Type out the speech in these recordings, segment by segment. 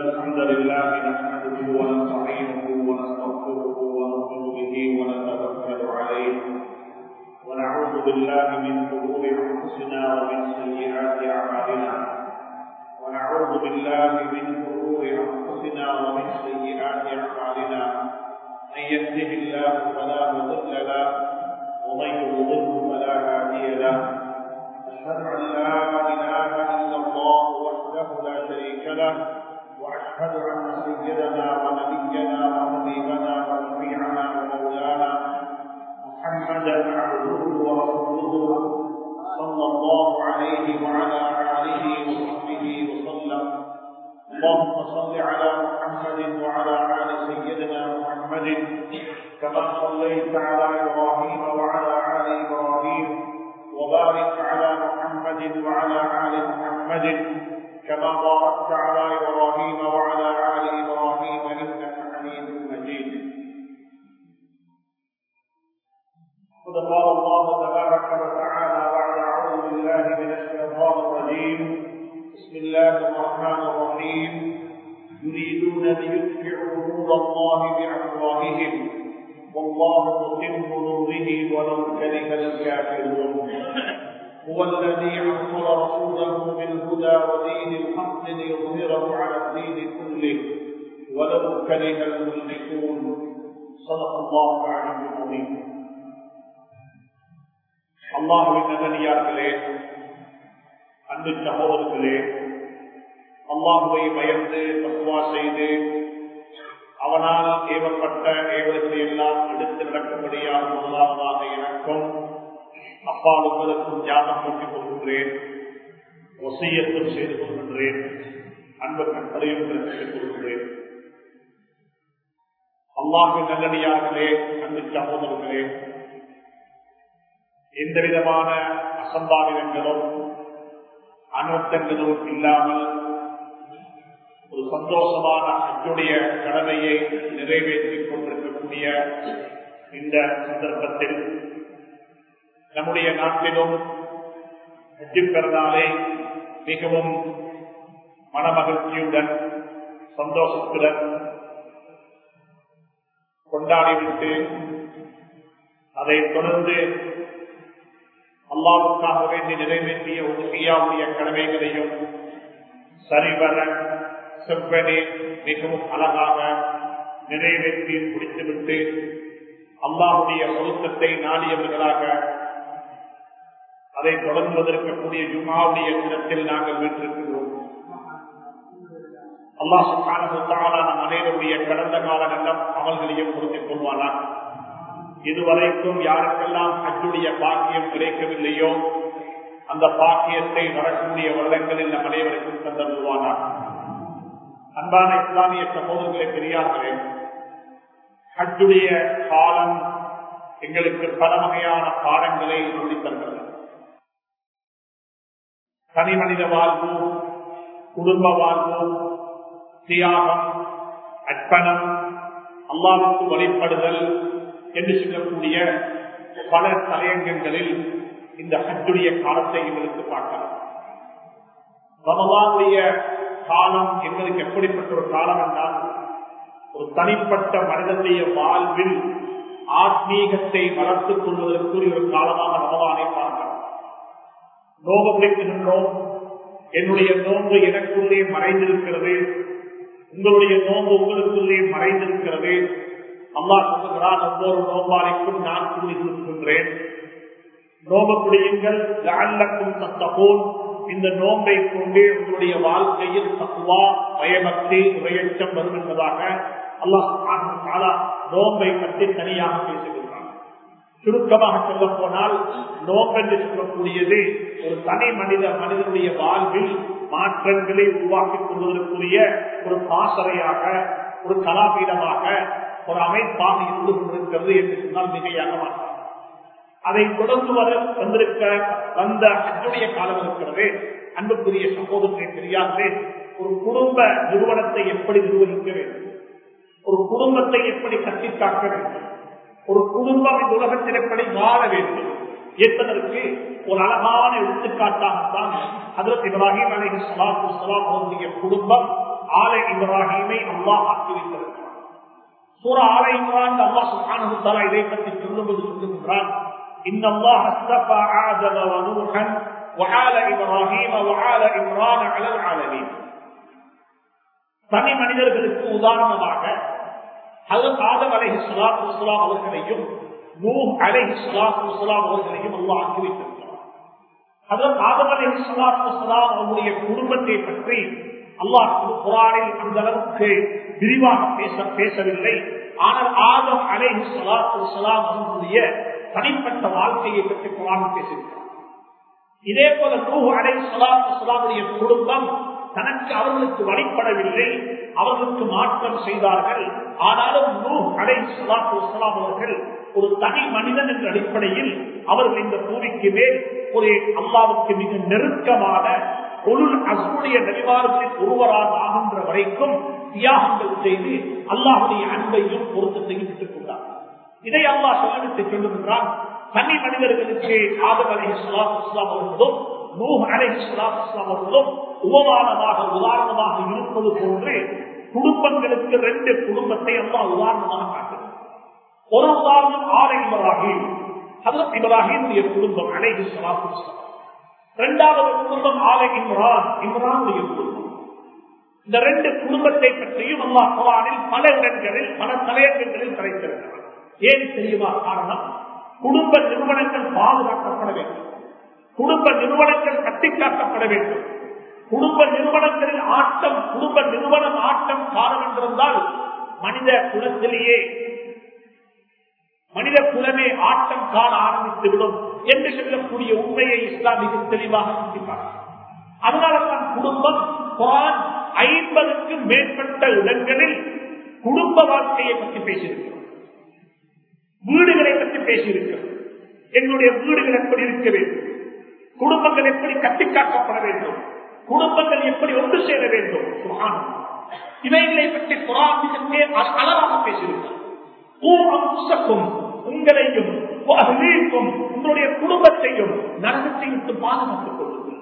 الحمد لله نحمده ونستعينه ونستغفره ونؤمن به ونتوكل عليه. ونعوذ بالله من شرور أنفسنا ومن سيئات أعمالنا. ونعوذ بالله من شرور أنفسنا ومن سيئات أعمالنا. من يهده الله فلا مضل له ومن يضلل فلا هادي له. أشهد أن لا إله إلا الله وحده لا شريك له. وأشهد أن سيدنا ونبينا وحبيبنا وشفيعنا ومولانا محمدا عبده ورسوله صلى الله عليه وعلى آله وصحبه وسلم. اللهم صل على محمد وعلى آل سيدنا محمد كما صليت على إبراهيم وعلى آل إبراهيم وبارك على محمد وعلى آل محمد كما باركت على إبراهيم وعلى آل إبراهيم إنك حميد مجيد. قد قال الله تبارك وتعالى بعد أعوذ بالله من الشيطان الرجيم. بسم الله الرحمن الرحيم. يريدون ليطفئوا نور الله بأفواههم. والله متم نوره ولو كره الكافرون. هو الذي ارسل رسوله بالهدى ودين الحق ليظهره على الدين كله ولو كره المشركون صدق الله العلي العظيم அல்லாஹுவின் நகனியார்களே அன்பு சகோதரர்களே அல்லாஹுவை பயந்து பசுவா செய்து அவனால் ஏவப்பட்ட ஏவல்களை எல்லாம் எடுத்து நடக்கும்படியாக முதலாவதாக எனக்கும் அப்பா உங்களுக்கும் தியாகம் பண்ணிக் கொள்கின்றேன். ஒசையத்தும் செய்து கொள்கின்றேன். அன்பர்கள் தலையும் பிறப்பித்துக் கொள்கின்றேன். அல்லாஹு நல்லடியார்களே அன்பு சகோதரர்களே எந்த விதமான அசம்பாவிதங்களும் அனர்த்தங்களும் இல்லாமல் ஒரு சந்தோஷமான அச்சுடைய கடமையை நிறைவேற்றிக் கொண்டிருக்கக்கூடிய இந்த சந்தர்ப்பத்தில் நம்முடைய நாட்டிலும் வெற்றி பெறனாலே மிகவும் மனமகிழ்ச்சியுடன் சந்தோஷத்துடன் கொண்டாடிவிட்டு அதை தொடர்ந்து அல்லாவுக்காக வேண்டி நிறைவேற்றிய ஒரு செய்யாவுடைய கடமைகளையும் சரிவர செவ்வனே மிகவும் அழகாக நிறைவேற்றி முடித்துவிட்டு அல்லாஹுடைய பொருத்தத்தை நாடியவர்களாக அதை தொடர்வதற்கக்கூடிய ஜுமாவுடைய தினத்தில் நாங்கள் வீட்டிருக்கிறோம் அல்லாஹான அனைவருடைய கடந்த கால நல்ல அமல்களையும் புரிந்து கொள்வானாக இதுவரைக்கும் யாருக்கெல்லாம் அச்சுடைய பாக்கியம் கிடைக்கவில்லையோ அந்த பாக்கியத்தை வரக்கூடிய வருடங்களில் நம் அனைவருக்கும் தந்தருவானாக அன்பான இஸ்லாமிய சமூகங்களை பெரியார்களே ஹஜ்ஜுடைய காலம் எங்களுக்கு பல வகையான பாடங்களை சொல்லித் தந்தது. தனி மனித வாழ்வு குடும்ப வாழ்வு தியாகம் அர்ப்பணம் அல்லாவுக்கு வழிபடுதல் என்று சொல்லக்கூடிய பல தலையங்கங்களில் இந்த ஹஜ்ஜுடைய காலத்தை எங்களுக்கு பார்க்கலாம். ரமதானுடைய காலம் எங்களுக்கு எப்படிப்பட்ட ஒரு காலம் என்றால் ஒரு தனிப்பட்ட மனிதனுடைய வாழ்வில் ஆத்மீகத்தை வளர்த்துக் கொள்வதற்குரிய ஒரு காலமாக ரமதானை பார்க்கலாம். நோம்பு பிடிக்கின்றோம் என்னுடைய நோன்பு எனக்குள்ளே மறைந்திருக்கிறது. உங்களுடைய நோன்பு உங்களுக்குள்ளே மறைந்திருக்கிறது. அல்லா சொல்லுகிறான் ஒவ்வொரு நோம்பாளிக்கும் நான் கூறி கொடுக்கின்றேன். நோம்பு பிடியுங்கள் லாண்டக்கும் தத்தகோன். இந்த நோம்பை கொண்டே உங்களுடைய வாழ்க்கையில் தக்குவா பயபக்தி உரையச்சம் வருகின்றதாக அல்லாஹ் நோம்பை பற்றி தனியாக பேசுகின்றான். சுருக்கமாக சொல்ல போனால் நோம்பென்று சொல்லக்கூடியது ஒரு தனி மனித மனிதனுடைய வாழ்வில் மாற்றங்களை உருவாக்கி கொள்வதற்குரிய ஒரு பாசறையாக ஒரு கலாபீடமாக ஒரு அமைப்பாக இருந்து கொண்டிருக்கிறது என்று சொன்னால் மிகையாக மாட்டார் அதை தொடர்ந்து வர வந்திருக்க வந்த அச்சுடைய காலம் இருக்கிறது. அன்புக்குரிய சகோதரத்தை தெரியாதே ஒரு குடும்ப நிறுவனத்தை எப்படி நிர்வகிக்க வேண்டும்? ஒரு குடும்பத்தை எப்படி கட்டி காக்க வேண்டும்? ஒரு குடும்பம் இந்த உலகத்தில் எப்படி வாழ வேண்டும் என்பதற்கு ஒரு அழகான எடுத்துக்காட்டாகத்தான் அதற்கு இப்ராஹிம் அலி சலாத்து சலாம் அவருடைய குடும்பம் ஆலை இப்ராஹிமை அல்லாஹ் ஆக்கி வைத்திருக்கிறான் சூரா ஆலை இம்ரான் அல்லாஹ் சுப்ஹானஹு வ தஆலா இதை பற்றி சொல்லும்போது சொல்லுகிறான் إن الله اصطفى آدم ونوحا وآل إبراهيم وآل إمران على العالمين தனி மனிதர்களுக்கு உதாரணமாக ஹசரத் ஆதம் அலைஹி ஸலாத்து வஸலாம் அவர்களையும் நூஹ் அலைஹி ஸலாத்து வஸலாம் அவர்களையும் அல்லாஹ் ஆக்கி வைத்திருக்கிறார் ஹசரத் ஆதம் அலைஹி ஸலாத்து வஸலாம் அவருடைய குடும்பத்தை பற்றி அல்லாஹ் குரானில் அந்த அளவுக்கு விரிவாக பேச பேசவில்லை. ஆனால் ஆதம் அலைஹி ஸலாத்து சலாம் அவர்களுடைய தனிப்பட்ட வாழ்க்கையை பற்றி குரான் பேசியிருக்கிறார். இதே போல நூஹ் அலைஹி ஸலாத்து வஸலாமுடைய குடும்பம் தனக்கு அவர்களுக்கு வழிபடவில்லை. அவர்களுக்கு மாற்றம் செய்தார்கள். ஆனாலும் நூ அலைஹி சலாத்து வஸலாம் அவர்கள் ஒரு தனி மனிதன் என்ற அடிப்படையில் அவர்கள் இந்த பூமிக்கு மேல் ஒரு அல்லாவுக்கு மிக நெருக்கமான பொருள் அசுடைய நபிமார்களில் ஒருவராக ஆகின்ற வரைக்கும் தியாகங்கள் செய்து அல்லாஹுடைய அன்பையும் பொருத்தத்தையும் விட்டுக் கொண்டார். இதை அல்லாஹ் சொல்லிவிட்டு சொல்லுகின்றான் தனி மனிதர்களுக்கு ஆதம் அலை இஸ்லாம் இஸ்லாம் அவர்களும் நூ அலை இஸ்லாம் இஸ்லாம் அவர்களும் உபமானமாக உதாரணமாக இருப்பது போன்று குடும்பங்களுக்கு ரெண்டு குடும்பத்தை அம்மா உதாரணமாக காட்டுகிறார் ஒரு உதாரணம் ஆலை இப்ராஹிம். ஹசரத் இப்ராஹிமுடைய குடும்பம் அலைஹி ஸலாத்து இரண்டாவது குடும்பம் ஆலை இம்ரான். இம்ரானுடைய குடும்பம். இந்த ரெண்டு குடும்பத்தை பற்றியும் அல்லா குரானில் பல இடங்களில் பல தலையங்கங்களில் கலைத்திருக்கிறார் ஏன் தெரியுமா காரணம்? குடும்ப நிறுவனங்கள் பாதுகாக்கப்பட வேண்டும். குடும்ப நிறுவனங்கள் கட்டிக்காக்கப்பட வேண்டும். குடும்ப நிறுவனங்களில் ஆட்டம் குடும்ப நிறுவனம் ஆட்டம் காரணம் என்றிருந்தால் மனித குலத்திலேயே மனித குலமே ஆட்டம் காண ஆரம்பித்துவிடும் என்று சொல்லக்கூடிய உண்மையை இஸ்லாம் மிக தெளிவாக சிந்திப்பார். அதனால்தான் குடும்பம் குரான் ஐம்பதுக்கு மேற்பட்ட இடங்களில் குடும்ப வாழ்க்கையை பற்றி பேசியிருக்கிறோம். வீடுகளை பற்றி பேசியிருக்கிறோம். என்னுடைய வீடுகள் எப்படி இருக்க வேண்டும்? குடும்பங்கள் எப்படி கட்டிக்காக்கப்பட வேண்டும்? குடும்பங்கள் எப்படி ஒன்று சேர வேண்டும்? இவைகளை பற்றி குரான் மிக அழகாக பேசியிருக்கிறோம் உங்களையும் உங்களுடைய குடும்பத்தையும் நரகத்தை விட்டு பாதுகாத்துக் கொள்ளுங்கள்.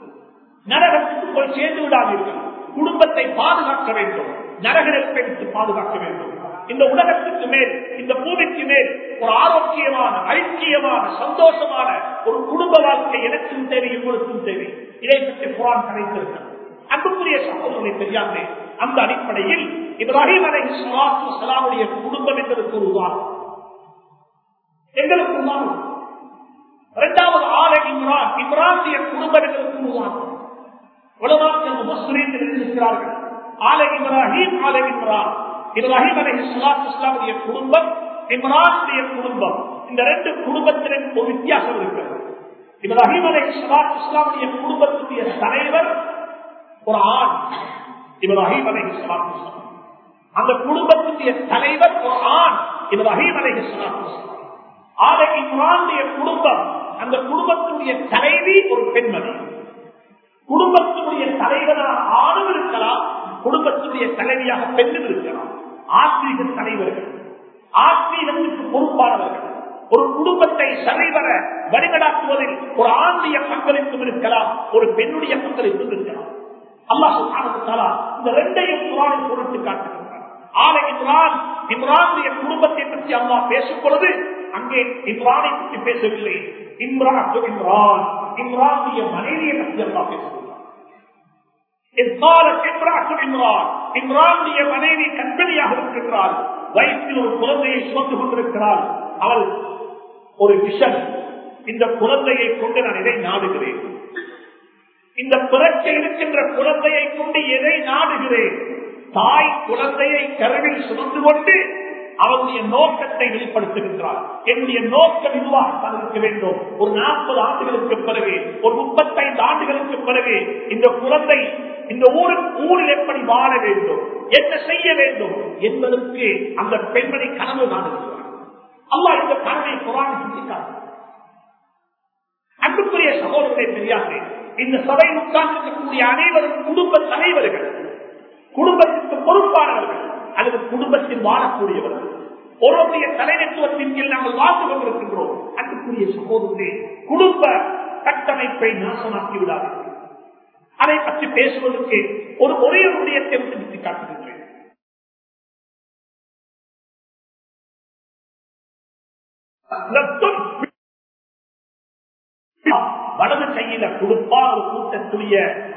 நரகத்துக்கு போய் சேர்ந்து விடாதீர்கள். குடும்பத்தை பாதுகாக்க வேண்டும். நரக நெருப்பை விட்டு பாதுகாக்க வேண்டும். இந்த உலகத்துக்கு மேல் இந்த பூமிக்கு மேல் ஒரு ஆரோக்கியமான ஐக்கியமான சந்தோஷமான ஒரு குடும்ப வாழ்க்கை எனக்கும் தேவை உங்களுக்கும் தேவை. இதை பற்றி குரான் கலைத்திருக்கிறது அன்புக்குரிய சகோதரனை தெரியாமே அந்த அடிப்படையில் இப்ராஹிம் அலை சலாமுடைய குடும்பம் என்பதற்கு ஒரு உதாரணம். எங்களுக்கு உதாரணம். இரண்டாவது ஆலை இம்ரான். இம்ரானுடைய குடும்பம் என்பதற்கு ஒரு உதாரணம். உலமாக்கள் முஸ்லீம்கள் இருக்கிறார்கள். ஆலை இப்ராஹிம் ஆலை இம்ரான். இப்ராஹிம் அலை இஸ்லாமுடைய குடும்பம் இம்ரானுடைய குடும்பம். இந்த ரெண்டு குடும்பத்திலும் ஒரு வித்தியாசம் இருக்கிறது. இப்ராஹிம் அலை இஸ்லாமுடைய குடும்பத்துடைய தலைவர் ஒரு ஆண். இப்ராஹிம் அலை இஸ்லாம். அந்த குடும்பத்துடைய தலைவர் ஒரு ஆண். இப்ராஹிம் அலை இஸ்லாம். ஆலை இம்ரானுடைய குடும்பம் அந்த குடும்பத்துடைய தலைவி ஒரு பெண்மணி. குடும்பத்தினுடைய தலைவராக ஆணும் இருக்கலாம் குடும்பத்துடைய தலைவியாக பெண்ணும் இருக்கலாம். ஆத்மீக தலைவர்கள் ஆத்மீகத்துக்கு பொறுப்பானவர்கள். ஒரு குடும்பத்தை சரிவர வழிநடாக்குவதில் ஒரு ஆண்டிய பங்களிப்பும் இருக்கலாம் ஒரு பெண்ணுடைய பங்களிப்பும் இருக்கலாம். அல்லாஹ் இந்த ரெண்டையும் குரானில் பொருட்டு காட்டுகின்றார் ஆலை இம்ரான் இம்ரானுடைய குடும்பத்தை பற்றி அல்லாஹ் பேசும் பொழுது அங்கே இம்ரானை பற்றி பேசவில்லை. இம்ரான் இம்ரான் இம்ரானுடைய மனைவியை பற்றி அல்லாஹ் பேசுகிறார் இம்ரானுடைய மனைவி கண்பணியாக இருக்கின்றார் வயிற்றில் ஒரு குழந்தையை சுமந்து கொண்டிருக்கிறார் அவள் ஒரு விஷன் இந்த குழந்தையை கொண்டு நான் இதை நாடுகிறேன்? இந்த பிறக்க இருக்கின்ற குழந்தையை கொண்டு எதை நாடுகிறேன்? தாய் குழந்தையை கருவில் சுமந்து கொண்டு அவருடைய நோக்கத்தை வெளிப்படுத்துகின்றார் என்னுடைய நோக்கம் இதுவாகத்தான் இருக்க வேண்டும். ஒரு நாற்பது ஆண்டுகளுக்கு பிறகு ஒரு முப்பத்தைந்து ஆண்டுகளுக்கு பிறகு இந்த குழந்தை இந்த ஊரில் ஊரில் எப்படி வாழ வேண்டும்? என்ன செய்ய வேண்டும்? என்பதற்கு அந்த பெண்மணி கனவு நாடுகிறார் அல்லா இந்த கனவை குரான் சுட்டிக்காட்டு அன்புக்குரிய சகோதரரை தெரியாது இந்த சபை உட்கார்ந்திருக்கக்கூடிய அனைவரும் குடும்ப தலைவர்கள் குடும்பத்திற்கு பொறுப்பானவர்கள் அல்லது குடும்பத்தில் வாழக்கூடியவர்கள். ஒருவருடைய தலைநத்துவத்தின் கீழ் நாங்கள் வாழ்ந்து கொண்டிருக்கின்றோம். அன்புக்குரிய சகோதரத்தை குடும்ப கட்டமைப்பை நாசமாக்கி விடாதீர்கள். அதை பற்றி பேசுவதற்கு ஒரு ஒரே விடயத்தை விட்டு காட்டுகின்றேன் வலது கையில கொடுப்பால் ஒரு கூட்டத்துடைய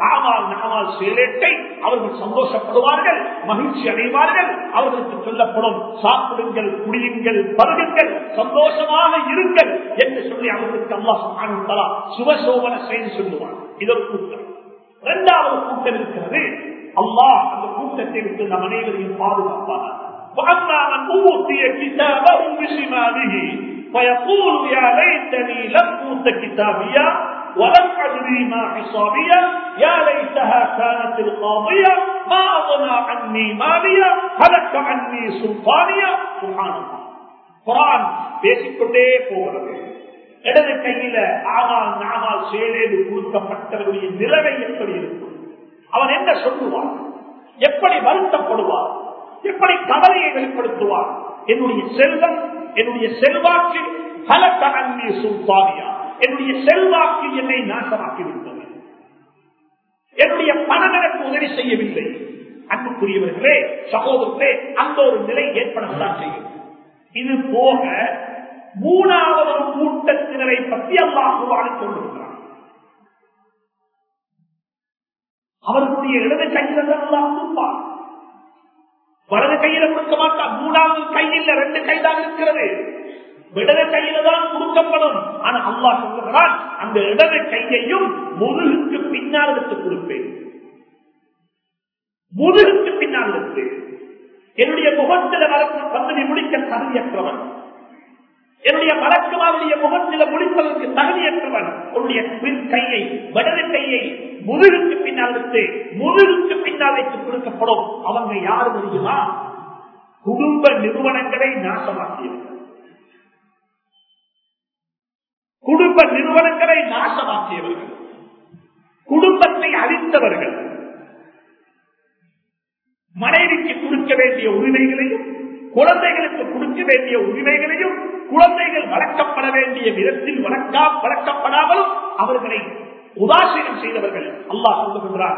ஆவால் நாவால் செயலேட்டை அவர்கள் சந்தோஷப்படுவார்கள் மகிழ்ச்சி அடைவார்கள். அவர்களுக்கு சொல்லப்படும் சாப்பிடுங்கள் குடியுங்கள் பருகுங்கள் சந்தோஷமாக இருங்கள் என்று சொல்லி அவர்களுக்கு அல்லா சுபசோபன செய்து சொல்லுவார் இது ஒரு கூட்டம். இரண்டாவது கூட்டம் இருக்கிறது அல்லாஹ் அந்த கூட்டத்தை விட்டு நம் அனைவரையும் பாதுகாப்பார் وأما من أوتي كتابه بشماله فيقول يا ليتني لم أوت كتابيا ولم أدري ما حسابيا يا ليتها كانت القاضية ما أغنى عني ماليا هلك عني سلطانيا سبحان الله குரான் பேசிக்கொண்டே போகிறது இடது கையில ஆனால் நாமால் செயலேடு கொடுக்கப்பட்டவருடைய நிலைமை எப்படி இருக்கும் அவன் என்ன சொல்லுவான் எப்படி வருத்தப்படுவார் எப்படி கவலையை வெளிப்படுத்துவார் என்னுடைய செல்வம் என்னுடைய செல்வாக்கு பல அந்நிய சுல்தானியா. என்னுடைய செல்வாக்கு என்னை நாசமாக்கி விட்டது என்னுடைய பண எனக்கு உதவி செய்யவில்லை. அன்புக்குரியவர்களே சகோதரர்களே அந்த ஒரு நிலை ஏற்படத்தான் செய்யும். இது போக மூணாவது கூட்டத்தினரை பற்றி அல்லாஹுவான சொல்லுகிறார் அவர்களுடைய இடது கையில் கொடுப்பார் வலது கையில கொடுக்க மாட்டான். மூணாவது கையில் ரெண்டு கைதான் இருக்கிறது. இடது கையில தான் கொடுக்கப்படும். ஆனா அல்லா சொல்லுகிறான் அந்த இடது கையையும் முதுகுக்கு பின்னால் எடுத்து கொடுப்பேன். முதுகுக்கு பின்னால் எடுத்து என்னுடைய முகத்தில வளர்த்து பந்தனை முடிக்க தகுதியற்றவன். என்னுடைய வழக்கமாவுடைய முகத்தில முடிப்பதற்கு தகுதியற்றவன் உன்னுடைய கையை வடது கையை முதுகுக்கு பின்னால் எடுத்து முதுகுக்கு பின்னால் வைத்து கொடுக்கப்படும் அவங்க யாரு தெரியுமா? குடும்ப நிறுவனங்களை நாசமாக்கியவர்கள். குடும்ப நிறுவனங்களை நாசமாக்கியவர்கள். குடும்பத்தை அழித்தவர்கள். மனைவிக்கு கொடுக்க வேண்டிய உரிமைகளையும் குழந்தைகளுக்கு கொடுக்க வேண்டிய உரிமைகளையும் குழந்தைகள் வளர்க்கப்பட வேண்டிய விதத்தில் வளர்க்கா வளர்க்கப்படாமலும் அவர்களை உதாசீனம் செய்தவர்கள் அல்லாஹ் சொல்லுகின்றார்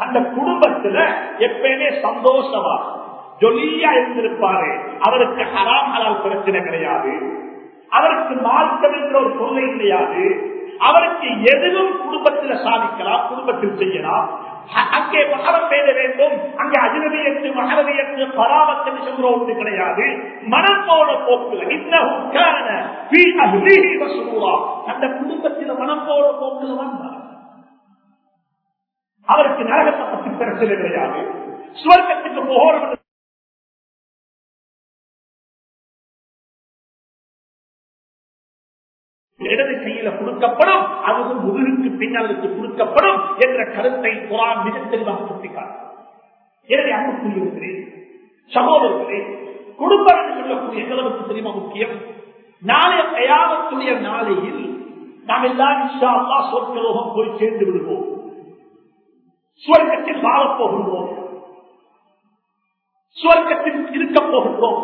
அந்த குடும்பத்துல எப்பயுமே சந்தோஷமா ஜொலியா இருந்திருப்பாரு. அவருக்கு ஹராம் ஹலால் பிரச்சனை கிடையாது. அவருக்கு மார்க்கம் என்ற ஒரு தொல்லை கிடையாது. அவருக்கு எதுவும் குடும்பத்தில் சாதிக்கலாம் குடும்பத்தில் செய்யலாம். அங்கே மகரம் பேச வேண்டும். அங்கே அஜினவியத்து மகரவியத்து பராமத்து சொல்ற ஒன்று கிடையாது. மனம் போன போக்கு. அந்த குடும்பத்தில் மனம் போன போக்குல வந்தார் அவருக்கு நரகத்தை பற்றி பிரச்சனை கிடையாது. சுவர்க்கத்துக்கு போகணும் இடது கையில கொடுக்கப்படும் அதுவும் முதுகுக்கு பின்னலுக்கு கொடுக்கப்படும் என்ற கருத்தை குரான் மிக தெளிவாக சுட்டிக்காட்டும் எனவே அன்புக்குரியவர்களே சகோதரர்களே குடும்பம் என்று சொல்லக்கூடிய எங்களுக்கு தெரியுமா முக்கியம்? நாளைய தயாரத்துடைய நாளையில் நாம் எல்லாம் இஷா அல்லா சொற்கலோகம் போய் சேர்ந்து விடுவோம். சுவர்க்கத்தில் வாழப் போகின்றோம். சுவர்க்கத்தில் இருக்க போகின்றோம்.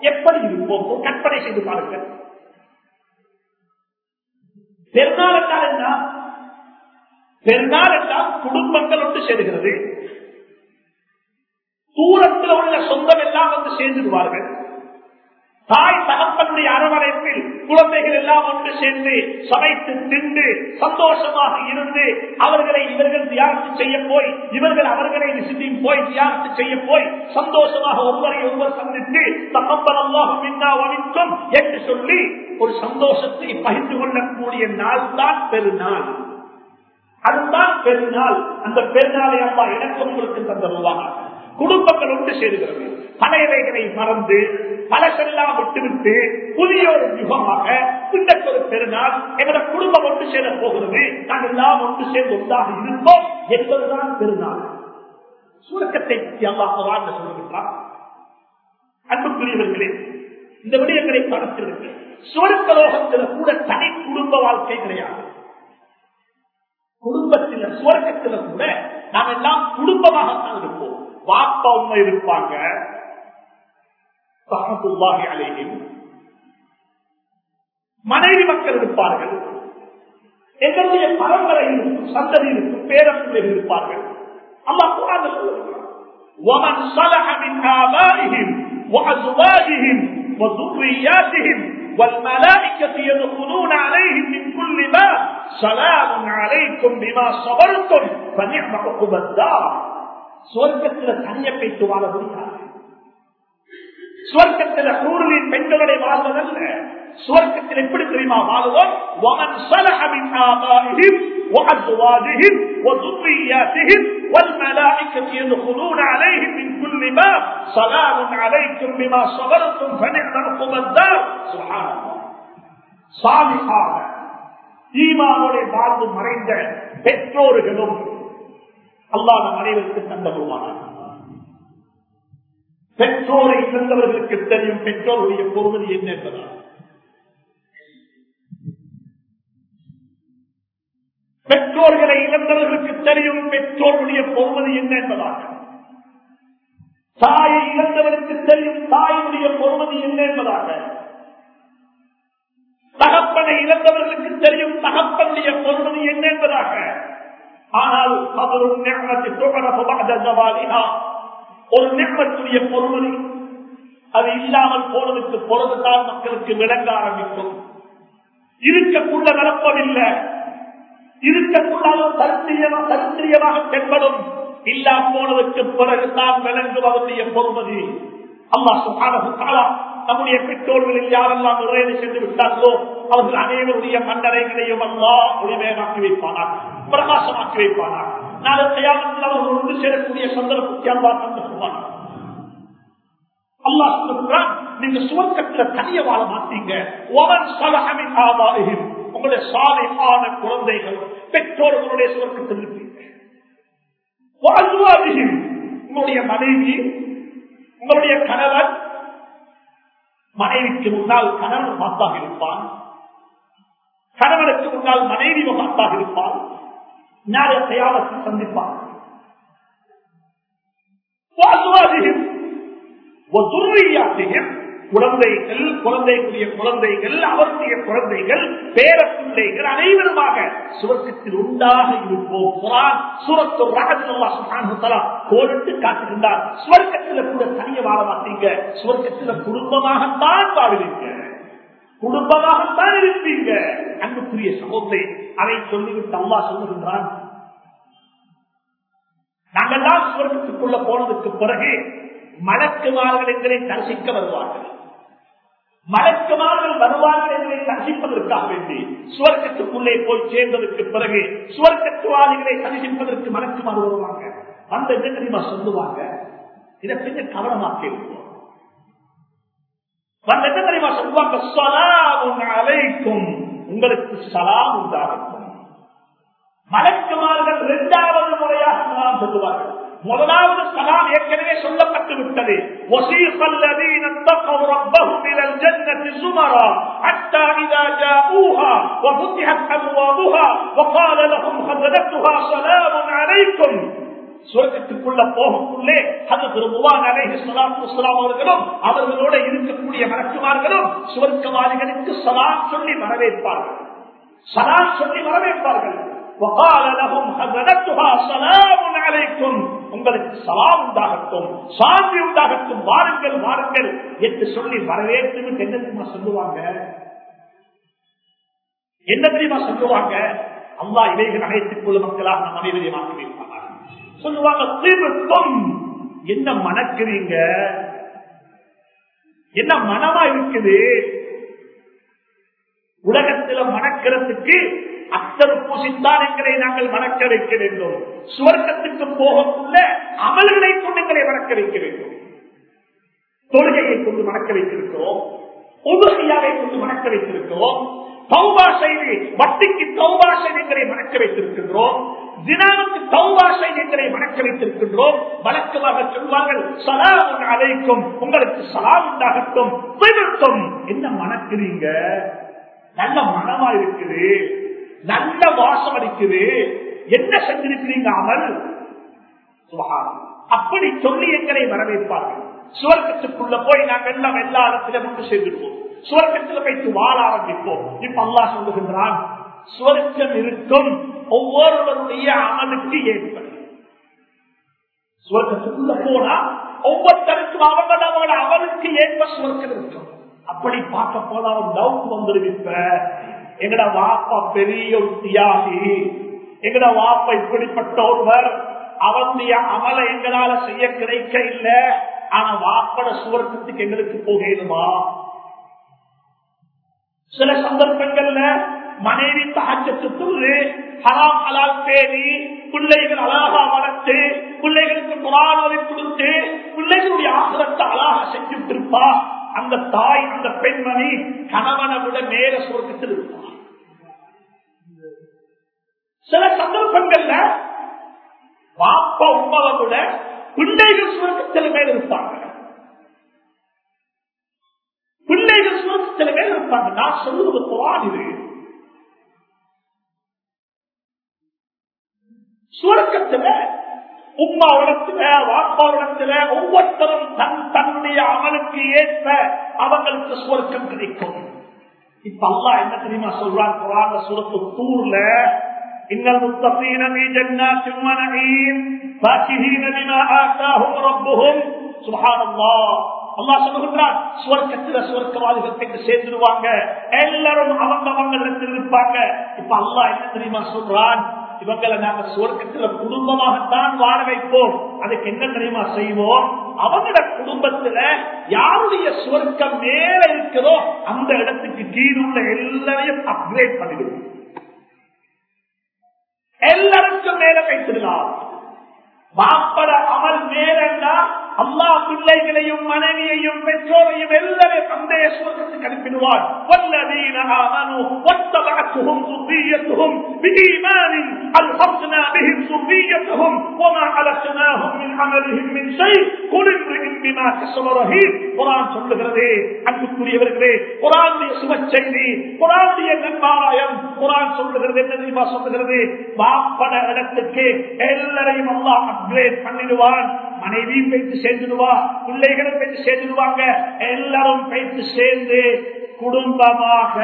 எப்படி இருப்போம்? கற்பனை செய்து பாருங்கள். பெருநாள் என்ன பெருநாள் குடும்பங்கள் ஒன்று சேருகிறது. தூரத்தில் உள்ள சொந்தம் எல்லாம் வந்து சேர்ந்துடுவார்கள். தாய் தகப்பனுடைய அரவணைப்பில் குழந்தைகள் எல்லாம் ஒன்று சேர்ந்து சமைத்து தின்று சந்தோஷமாக இருந்து அவர்களை இவர்கள் தியானத்து செய்ய போய் இவர்கள் அவர்களை விசிட்டிங் போய் தியானத்து செய்ய போய் சந்தோஷமாக ஒருவரை ஒருவர் சந்தித்து தகப்பனல்லாக மின்னா வணிக்கும் என்று சொல்லி ஒரு சந்தோஷத்தை பகிர்ந்து கொள்ளக்கூடிய நாள் தான் பெருநாள். அதுதான் பெருநாள். அந்த பெருநாளை அப்பா எனக்கு உங்களுக்கு தந்தருவாங்க குடும்பங்கள் ஒன்று சேருகிறது. பழையவைகளை மறந்து பழசெல்லாம் விட்டுவிட்டு புதிய ஒரு யுகமாக பின்னக்கு ஒரு பெருநாள் எங்களோட குடும்பம் ஒன்று சேர போகிறது. நாங்கள் எல்லாம் ஒன்று சேர்ந்து ஒன்றாக இருப்போம் என்பதுதான் பெருநாள். சுருக்கத்தை பற்றி அல்லாஹ் சொல்லுகின்றார் அன்புக்குரியவர்களே இந்த விடயங்களை படத்திற்கு சுவர்க்கலோகத்தில் கூட தனி குடும்ப வாழ்க்கை கிடையாது. குடும்பத்தில் சுவர்க்கத்தில் கூட நாம் எல்லாம் குடும்பமாகத்தான் இருப்போம். வாப்பா உண்மை இருப்பாங்க ரஹ்மத்துல்லாஹி அலைஹிம் மனைவி மக்கள் இருப்பார்கள் எங்களுடைய பரம்பரை இருக்கும் சந்ததி இருக்கும் பேரப்பிள்ளைகள் இருப்பார்கள் அல்லாஹ் குரான் சொல்லுகிறார் ومن صلح من آبائهم وأزواجهم وذرياتهم والملائكة يدخلون عليهم من كل باب سلام عليكم بما صبرتم فنعم عقب الدار சுவர்க்கத்துல தன்னை பெற்று வாழ முடியாது சுவர்க்கத்தில் ஊரில் பெண்களுடைய வாழ்வதல்ல சுவர்க்கத்தில் எப்படி தெரியுமா வாழ்வோம் ومن صلح من آبائهم وأزواجهم وذرياتهم والملائكة يدخلون عليهم من كل باب سلام عليكم بما صبرتم فنعم عقب الدار سبحان الله صالحا ஈமானுடைய வாழ்வு மறைந்த பெற்றோர்களும் அல்லாத அனைவருக்கு தந்தருவான பெற்றோரை இழந்தவர்களுக்கு தெரியும் பெற்றோருடைய பொறுமதி என்ன என்பதால். பெற்றோர்களை இழந்தவர்களுக்கு தெரியும் பெற்றோருடைய பொறுமதி என்ன என்பதாக தாயை இழந்தவருக்கு தெரியும் தாயினுடைய பொறுமதி என்ன என்பதாக தகப்பனை இழந்தவர்களுக்கு தெரியும் தகப்பனுடைய பொறுமதி என்ன என்பதாக ஆனால் அவரும் நிர்மத்தை தொடரப்படாதவாலினா ஒரு நிர்மத்துடைய பொறுமதி அது இல்லாமல் போனதுக்கு பொழுதுதான் மக்களுக்கு விளங்க ஆரம்பிக்கும். இருக்கக்குள்ள நடப்பதில்லை இருக்கக்கூடாத தரித்திரியமாக தரித்திரியமாக தென்படும். இல்லா போனதுக்கு பிறகுதான் அவருடைய பொறுமதி. அம்மா சுகான நம்முடைய பெற்றோர்களில் யாரெல்லாம் நிறைவு சென்று விட்டார்களோ அவர்கள் அனைவருடைய மண்டலைகளையும் அல்லா ஒளிமயமாக்கி வைப்பானார் பிரகாசமாக்கி வைப்பானார் நாளை தயாரத்தில் அவர்கள் ஒன்று சேரக்கூடிய சந்தர்ப்பத்தை அல்லா தந்து அல்லாஹ் சொல்லுகிறான் நீங்க சுவர்க்கத்துல தனிய வாழ மாட்டீங்க ஒவன் சலகமின் ஆவாயும் உங்களுடைய சாலையான குழந்தைகள் பெற்றோர்களுடைய சுவர்க்கத்தில் இருப்பீங்க. வாழ்வாதிகள் உங்களுடைய மனைவி உங்களுடைய கணவன் மனைவிக்கு முன்னால் கணவன் மாத்தாக இருப்பான். கணவனுக்கு முன்னால் மனைவி மாத்தாக இருப்பான் நாளை தயாரத்தில் சந்திப்பான் வாழ்வாதிகள் குழந்தைகள் குழந்தைக்குரிய குழந்தைகள் அவருடைய குழந்தைகள் பேர பிள்ளைகள் அனைவருமாக சுவர்க்கத்தில் உண்டாக இருப்போம். சுரத்து கோரிட்டு காட்டுகின்றார். சுவர்க்கத்தில் கூட தனிய வாழ மாட்டீங்க. சுவர்க்கத்தில் குடும்பமாகத்தான் வாழுவீங்க. குடும்பமாகத்தான் இருப்பீங்க. அன்புக்குரிய சமூகத்தை அதை சொல்லிவிட்டு அம்மா சொல்லுகின்றான். நாங்கள் தான் சுவர்க்கத்துக்குள்ள போனதுக்கு பிறகு மலக்குமார்கள் எங்களை தரிசிக்க வருவார்கள். மலக்குமார்கள் வருவார்கள் என்பதை தரிசிப்பதற்காக வேண்டி சுவர்க்கத்துக்குள்ளே போய் சேர்ந்ததற்கு பிறகு சுவர்க்கத்துவாதிகளை தரிசிப்பதற்கு மலக்குமார் வருவாங்க. அந்த என்ன தெரியுமா சொல்லுவாங்க? இதை கொஞ்சம் கவனமாக கேட்போம் வந்த என்ன தெரியுமா சொல்லுவாங்க? சலாம் அழைக்கும் உங்களுக்கு சலாம் உண்டாகும். மலக்குமார்கள் இரண்டாவது முறையாக சொல்லுவார்கள். முதலாவது சலாம் ஏற்கனவே சொல்லப்பட்டு விட்டது وَسِيقَ الَّذِينَ اتَّقَوْا رَبَّهُمْ إِلَى الْجَنَّةِ زُمَرًا حَتَّى إِذَا جَاءُوهَا وَفُتِحَتْ أَبْوَابُهَا وَقَالَ لَهُمْ خَزَنَتُهَا سَلَامٌ عَلَيْكُمْ சுவர்க்கத்துக்குள்ள போகக்குள்ளே அது திருமுவான் அலேஹி சலாத்து வலாம் அவர்களும் அவர்களோட இருக்கக்கூடிய மலக்குமார்களும் சுவர்க்கவாதிகளுக்கு சலாம் சொல்லி வரவேற்பார்கள் சலாம் சொல்லி வரவேற்பார்கள் உங்களுக்கு சலாம் உண்டாகட்டும் சாந்தி உண்டாகட்டும். வாருங்கள் வாருங்கள் என்று சொல்லி வரவேற்று என்ன தெரியுமா சொல்லுவாங்க? என்ன தெரியுமா சொல்லுவாங்க? அல்லா இவைகள் அனைத்துக் கொள்ளும் மக்களாக நம் அனைவரையும் மாற்றி சொல்லுவாங்க தீர்வுக்கும் என்ன மணக்குறீங்க? என்ன மனமா இருக்குது? உலகத்துல மணக்கிறதுக்கு தடுப்பூசித்தான் எங்களை நாங்கள் வணக்க வைக்க வேண்டும். சுவர்க்கத்துக்கு போகக்குள்ள அமல்களை கொண்டு எங்களை வணக்க வைக்க வேண்டும். தொழுகையை கொண்டு வணக்க வைத்திருக்கிறோம் உபகையாவை கொண்டு வணக்க வைத்திருக்கிறோம் தௌபா செய்தி வட்டிக்கு தௌபா செய்திகளை வணக்க வைத்திருக்கின்றோம் தினாவுக்கு தௌபா செய்திகளை வணக்க வைத்திருக்கின்றோம் வழக்கமாக சொல்வார்கள் சலாம் அழைக்கும் உங்களுக்கு சலாம் உண்டாகட்டும் என்ன மணக்கிறீங்க நல்ல மனமா இருக்குது. நல்ல வாசம் அடிக்குது. என்ன செஞ்சிருக்கிறீங்க அமல்? அப்படி சொல்லி எங்களை வரவேற்பார்கள். சுவர்க்கத்துக்குள்ள போய் நாங்கள் எல்லாம் எல்லா இடத்திலும் ஒன்று சேர்ந்துருவோம் சுவர்க்கத்தில் வைத்து வாழ ஆரம்பிப்போம். இப்ப அல்லா சொல்லுகின்றான் சுவர்க்கம் இருக்கும் ஒவ்வொருவருடைய அமலுக்கு ஏற்ப. சுவர்க்கத்துக்குள்ள போனா ஒவ்வொருத்தருக்கும் அவங்க அவங்களோட அவனுக்கு ஏற்ப சுவர்க்கம் இருக்கும். அப்படி பார்க்க போனா அவன் டவுட் வந்துருவிப்ப எங்கட வாப்பா பெரிய ஒரு தியாகி? எங்கட வாப்பா இப்படிப்பட்ட ஒருவர் அவனுடைய அமலை எங்களால செய்ய கிடைக்க இல்லை. ஆனா வாப்பட சுவர்க்கத்துக்கு எங்களுக்கு போகணுமா சில சந்தர்ப்பங்கள்ல மனைவி தாக்கத்துக்கு ஹலாம் ஹலால் பேணி பிள்ளைகள் அழகா வளர்த்து பிள்ளைகளுக்கு குரானோரை கொடுத்து பிள்ளைகளுடைய ஆசிரத்தை அழகா செஞ்சுட்டு இருப்பா. அந்த தாய் அந்த பெண்மணி கணவனை விட நேர சுவர்க்கத்தில் இருப்பார் சில சந்தர்ப்பங்கள்ல பாப்ப உமாவை விட பிள்ளைகள் சுவர்க்கத்தில் மேல் இருப்பாங்க. பிள்ளைகள் சுவர்க்கத்தில் மேல் இருப்பாங்க. நான் சொல்லுவது குரான் இது உம்மாவிடத்துல வாப்பாவிடத்துல ஒவ்வொருத்தரும் தன் தன்னுடைய அமலுக்கு ஏற்ப அவங்களுக்கு சுவர்க்கம் கிடைக்கும் இப்ப அல்லா என்ன தெரியுமா சொல்றான் குரான் சுரத்து தூர்ல இன்னல் முத்தகீன மீ ஜன்னாத்தின் வநஈம் فاكهين بما آتاهم ربهم سبحان الله அல்லாஹ் சொல்லுகின்றான் சுவர்க்கத்துல சுவர்க்கவாதிகள் சேர்ந்துருவாங்க எல்லாரும் அவங்க அவங்க இடத்தில் இருப்பாங்க இப்ப அல்லாஹ் என்ன தெரியுமா சொல்றான் இவங்களை நாங்க சுவர்க்கத்துல குடும்பமாகத்தான் வாழ வைப்போம். அதுக்கு என்ன தெரியுமா செய்வோம்? அவங்களோட குடும்பத்துல யாருடைய சுவர்க்கம் மேல இருக்கிறதோ அந்த இடத்துக்கு கீழுள்ள எல்லாரையும் அப்கிரேட் பண்ணிடுவோம். எல்லாருக்கும் மேல வைத்திடலாம் மாப்பட அமல் மேலன்னா அம்மா பிள்ளைகளையும் மனைவியையும் பெற்றோரையும் எல்லாரையும் அந்த சுவர்க்கத்துக்கு அனுப்பிடுவார் والذين آمنوا واتبعتهم ذريتهم بإيمان ألحقنا بهم ذريتهم وما علقناهم من عملهم من شيء كل امرئ بما كسب رهين குரான் சொல்லுகிறதே அன்புக்குரியவர்களே குரானுடைய சுபச்செய்தி குரானுடைய நன்மாராயம் குரான் சொல்லுகிறது என்ன தெரியுமா சொல்லுகிறது வாப்பட இடத்துக்கு எல்லாரையும் அல்லாஹ் அப்கிரேட் பண்ணிடுவான் மனைவியும் பேச்சு சேர்ந்துடுவா பிள்ளைகளும் பேச்சு சேர்ந்துடுவாங்க. எல்லாரும் பேச்சு சேர்ந்து குடும்பமாக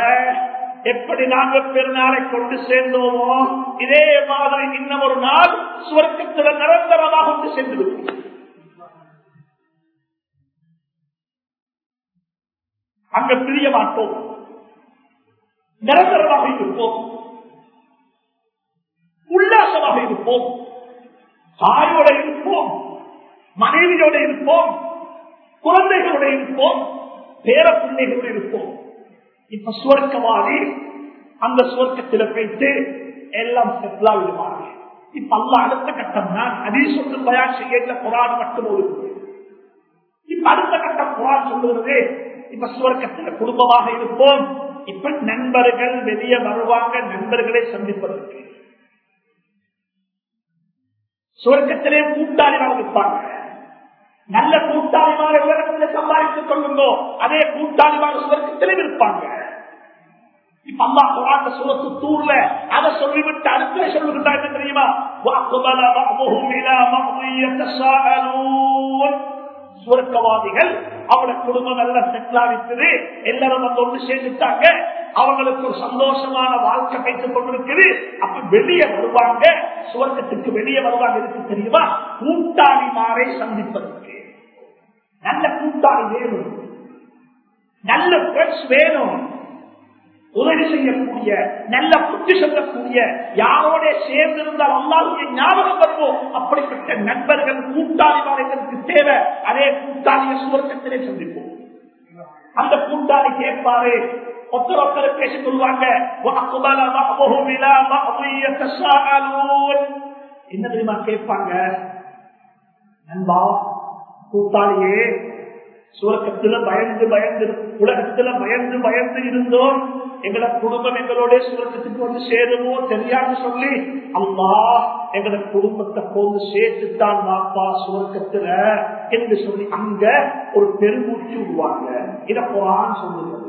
எப்படி நாங்க பெருநாளை கொண்டு சேர்ந்தோமோ இதே மாதிரி இன்னும் ஒரு நாள் சுவர்க்கத்தில் நிரந்தரமாக கொண்டு சேர்ந்துடுவோம் அங்க பிரிய மாட்டோம். நிரந்தரமாக இருப்போம். உல்லாசமாக இருப்போம். தாயோட இருப்போம். மனைவியோட இருப்போம் குழந்தைகளோட இருப்போம் பேர பிள்ளைகளோட இருப்போம். இப்ப சுவர்க்கவாதி அந்த சுவர்க்கத்தில் போயிட்டு எல்லாம் செட்டிலா விடுவாங்க இப்ப அல்ல அடுத்த கட்டம் தான் அதே சொல்லு பயார் செய்ய குரான் மட்டும் ஒரு இப்ப அடுத்த கட்டம் குரான் சொல்லுகிறது இப்ப சுவர்க்கத்தில் குடும்பமாக இருப்போம். இப்ப நண்பர்கள் வெளியே வருவாங்க நண்பர்களை சந்திப்பதற்கு. சுவர்க்கத்திலே கூட்டாளிமாக இருப்பாங்க. நல்ல கூட்டாளிமான உலகத்தில் சம்பாதித்துக் கொள்ளுங்கோ அதே கூட்டாளிமான சுவர்க்கத்திலே இருப்பாங்க இப்ப அம்மா குரான் சூரத்து தூர்ல அதை சொல்லிவிட்டு அடுத்த சொல்லுகின்றா என்ன தெரியுமா? சுவர்க்கவாதிகள் அவங்களோட குடும்பம் எல்லாம் செட்டில் ஆகிட்டது. எல்லாரும் வந்து ஒன்று சேர்ந்துட்டாங்க. அவங்களுக்கு ஒரு சந்தோஷமான வாழ்க்கை வைத்துக் கொண்டிருக்குது. அப்ப வெளியே வருவாங்க. சுவர்க்கத்துக்கு வெளியே வருவாங்க. இருக்கு தெரியுமா? கூட்டாளி மாறை சந்திப்பதற்கு. நல்ல கூட்டாளி வேணும். நல்ல ஃப்ரெண்ட்ஸ் வேணும். உதவி செய்யக்கூடிய நல்ல புத்தி சொல்லக்கூடிய யாரோட சேர்ந்திருந்தால் அல்லாவுடைய ஞாபகம் வருவோம் அப்படிப்பட்ட நண்பர்கள் கூட்டாளி கூட்டாளிமார்களுக்கு தேவை. அதே கூட்டாளிய சுவர்க்கத்திலே சந்திப்போம். அந்த கூட்டாளி கேட்பாரு ஒருத்தர் ஒருத்தர் பேசிக் கொள்வாங்க. என்ன தெரியுமா கேட்பாங்க? நண்பா கூட்டாளியே சுவர்க்கத்துல பயந்து பயந்து உலகத்துல பயந்து பயந்து இருந்தோம் எங்களோட குடும்பம் எங்களோட சுவர்க்கத்துக்கு வந்து சேருமோ தெரியாது சொல்லி அம்மா எங்களோட குடும்பத்தை போந்து சேர்த்துத்தான் வாப்பா சுவர்க்கத்துல என்று சொல்லி அங்க ஒரு பெருமூச்சு விடுவாங்க இத குரான் சொல்லுகிறது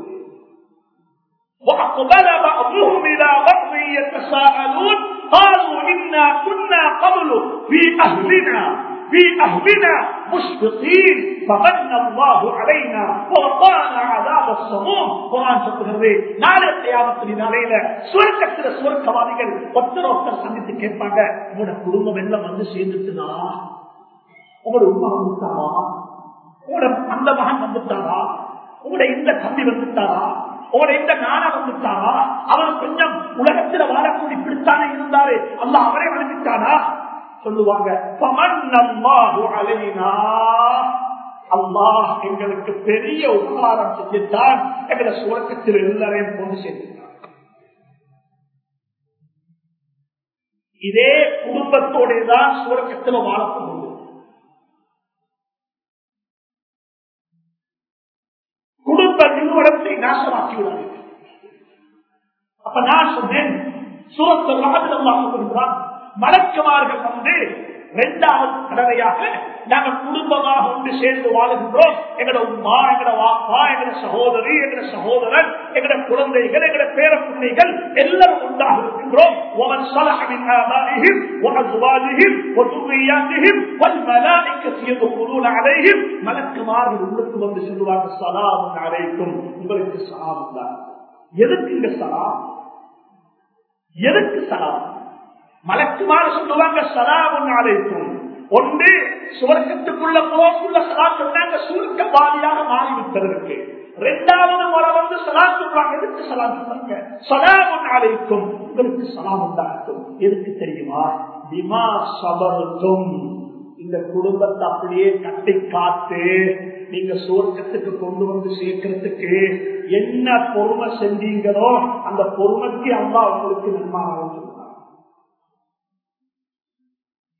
وأقبل بعضهم إلى بعض يتساءلون قالوا إنا كنا قبل في أهلنا في أهلنا مشفقين فمن الله علينا ووقانا عذاب السموم قرآن சொல்லுகிறது நாளை தியாகத்தின் நாளையில சுவர்க்கத்துல சுவர்க்கவாதிகள் ஒருத்தர் ஒருத்தர் சந்தித்து கேட்பாங்க உங்களோட குடும்பம் எல்லாம் வந்து சேர்ந்துட்டுனா உங்களோட உமா வந்துட்டாரா உங்களோட அந்த மகன் வந்துட்டாரா உங்களோட இந்த தம்பி வந்துட்டாரா உங்களோட இந்த நானா வந்துட்டாரா அவர் கொஞ்சம் உலகத்துல வாழக்கூடிய இப்படித்தானே இருந்தாரு அல்ல அவரே வந்துட்டானா சொல்லுவாங்க. அல்லாஹ் எங்களுக்கு பெரிய உபகாரம் செஞ்சுத்தான் எங்களை சுரக்கத்தில் எல்லாரையும் கொண்டு சேர்த்துட்டார் இதே குடும்பத்தோட தான் சுரக்கத்தில் வாழப்போகுது. குடும்ப நிறுவனத்தை நாசமாக்கி விடாது அப்ப நான் சொன்னேன் சூரத்தில் சொல்கிறான் மலக்குமார்கள் வந்து இரண்டாவது தடவையாக நாங்கள் குடும்பமாக ஒன்று சேர்ந்து வாழுகின்றோம். எங்கட உமா எங்கட வாப்பா எங்கட சகோதரி எங்கட சகோதரன் எங்கட குழந்தைகள் எங்கட பேர பிள்ளைகள் எல்லாரும் உண்டாக இருக்கின்றோம். ஒமன் சலஹமின் ஆதாரிஹிம் ஒமன் சுவாதிஹிம் ஒதுமையாதிஹிம் ஒன் மலாலிக்க சீது குருள் அலைஹிம் மலக்குமார்கள் உங்களுக்கு வந்து சொல்லுவாங்க சலாம் அழைக்கும் உங்களுக்கு சலாம் தான் எதுக்கு இங்க சலாம்? எதுக்கு சலாம்? மலக்குமாறு சொல்லுவாங்க சலாம் அழைக்கும் ஒன்று சுவர்க்கத்துக்குள்ள போக்குள்ள சதா சொன்னாங்க சுருக்கவாதியாக மாறிவிட்டதற்கு இரண்டாவது முறை வந்து சலா சொல்றாங்க எதுக்கு சலா சொல்றாங்க சலாம் அழைக்கும் உங்களுக்கு சலாம் உண்டாகும் எதுக்கு தெரியுமா? விமா சபருக்கும் இந்த குடும்பத்தை அப்படியே கட்டி காத்து நீங்க சுவர்க்கத்துக்கு கொண்டு வந்து சேர்க்கறதுக்கு என்ன பொறுமை செஞ்சீங்களோ அந்த பொறுமைக்கு அம்மா உங்களுக்கு நன்மாக சொல்றாங்க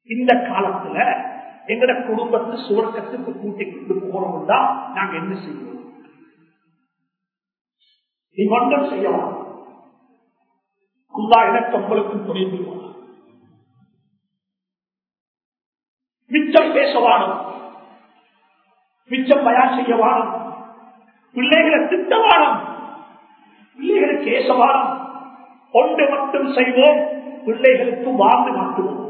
இந்த காலத்துல எங்கட குடும்பத்தை சுவர்க்கத்துக்கு கூட்டி கொண்டு போகணும்னா நாங்க என்ன செய்வோம்? நீ ஒன்றும் செய்யலாம். அல்லா எனக்கு உங்களுக்கு புரிந்து மிச்சம் பேசவானும் மிச்சம் பயான் செய்யவானும் பிள்ளைகளை திட்டவானும் பிள்ளைகளுக்கு ஏசவானும் ஒன்று மட்டும் செய்வோம். பிள்ளைகளுக்கு வாழ்ந்து மாட்டுவோம்